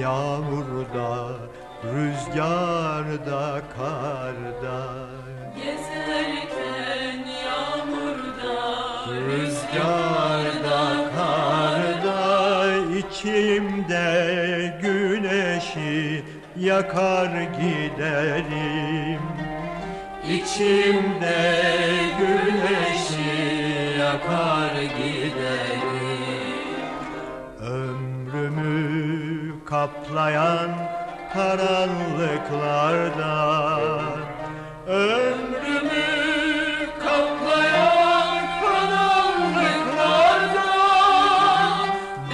yağmurda, rüzgarda, karda. Gezerken yağmurda, Rüzgarda, karda, içimde güneşi yakar giderim. İçimde güneşi yakar giderim. Kaplayan karanlıklarda. Ömrümü kaplayan karanlıklarda.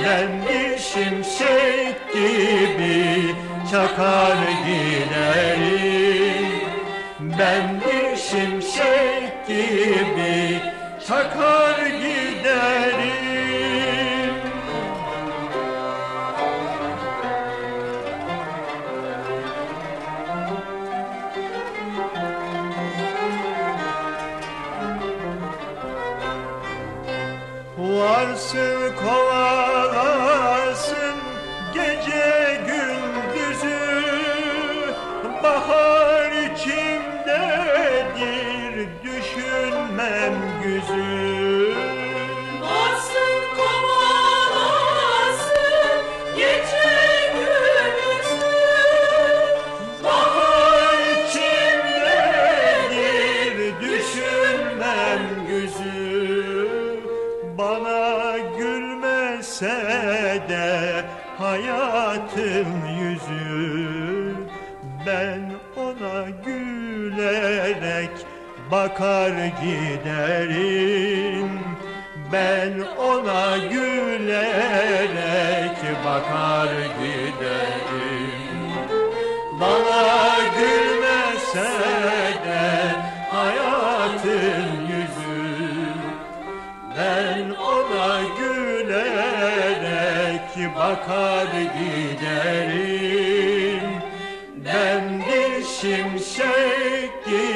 Ben bir şimşek gibi çakar giderim. Ben bir şimşek gibi çakar giderim Varsın kovalarsın gece gündüzü. Bahar içimdedir düşünmem güzü. Varsın kovalasın gece gündüzü. Bahar içimdedir düşünmem güzü. Bana gülmese de hayatın yüzü Ben ona gülerek bakar giderim. Ben ona gülerek bakar giderim. Bana gülmese de hayatın yüzü Ben ona gülerek ki bakar giderim. Ben bir şimşek gibi